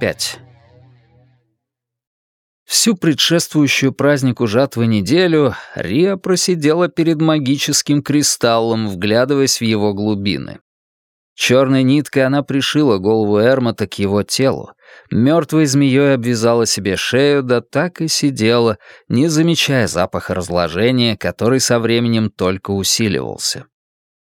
Пять. Всю предшествующую празднику жатвы неделю Риа просидела перед магическим кристаллом, вглядываясь в его глубины. Черной ниткой она пришила голову Эрмота к его телу, мертвой змеей обвязала себе шею, да так и сидела, не замечая запаха разложения, который со временем только усиливался.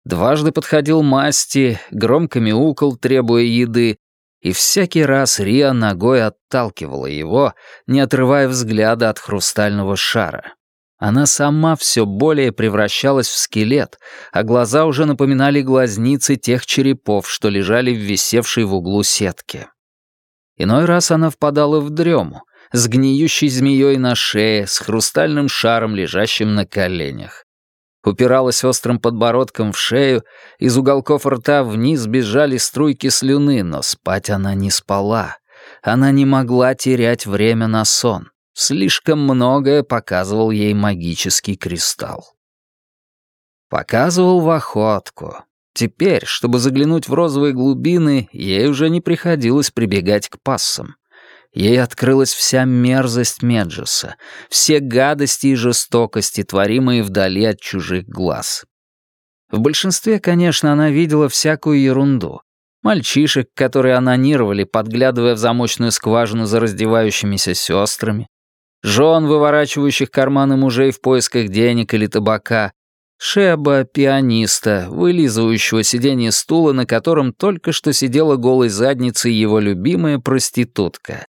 Дважды подходил Масти, громко мяукал, требуя еды, и всякий раз Риа ногой отталкивала его, не отрывая взгляда от хрустального шара. Она сама все более превращалась в скелет, а глаза уже напоминали глазницы тех черепов, что лежали в висевшей в углу сетке. Иной раз она впадала в дрему, с гниющей змеей на шее, с хрустальным шаром, лежащим на коленях упиралась острым подбородком в шею, из уголков рта вниз бежали струйки слюны, но спать она не спала. Она не могла терять время на сон. Слишком многое показывал ей магический кристалл. Показывал в охотку. Теперь, чтобы заглянуть в розовые глубины, ей уже не приходилось прибегать к пассам. Ей открылась вся мерзость Меджеса, все гадости и жестокости, творимые вдали от чужих глаз. В большинстве, конечно, она видела всякую ерунду. Мальчишек, которые анонировали, подглядывая в замочную скважину за раздевающимися сестрами, жен, выворачивающих карманы мужей в поисках денег или табака, Шеба, пианиста, вылизывающего сиденье стула, на котором только что сидела голой задницей его любимая проститутка,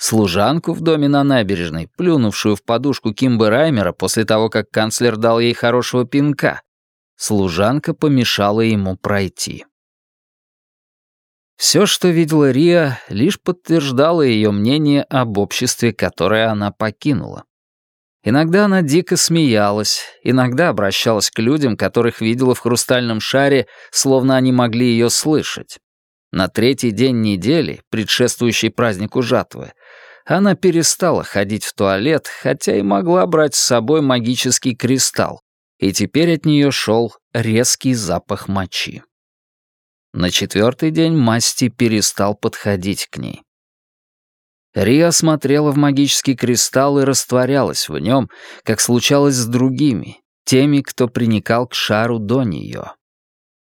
служанку в доме на набережной, плюнувшую в подушку Кимбы Раймера после того, как канцлер дал ей хорошего пинка. Служанка помешала ему пройти. Все, что видела Риа, лишь подтверждало ее мнение об обществе, которое она покинула. Иногда она дико смеялась, иногда обращалась к людям, которых видела в хрустальном шаре, словно они могли ее слышать. На третий день недели, предшествующий празднику жатвы, она перестала ходить в туалет, хотя и могла брать с собой магический кристалл, и теперь от нее шел резкий запах мочи. На четвертый день Масти перестал подходить к ней. Риа смотрела в магический кристалл и растворялась в нем, как случалось с другими, теми, кто приникал к шару до нее.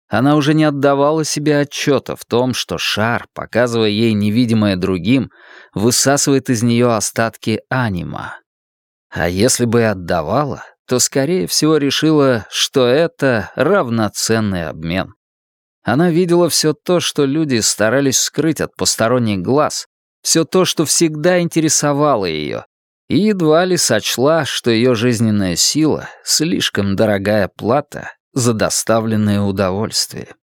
Она уже не отдавала себе отчета в том, что шар, показывая ей невидимое другим, высасывает из нее остатки анима. А если бы и отдавала, то, скорее всего, решила, что это равноценный обмен. Она видела все то, что люди старались скрыть от посторонних глаз, все то, что всегда интересовало ее, и едва ли сочла, что ее жизненная сила — слишком дорогая плата за доставленное удовольствие.